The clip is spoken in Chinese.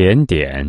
甜点。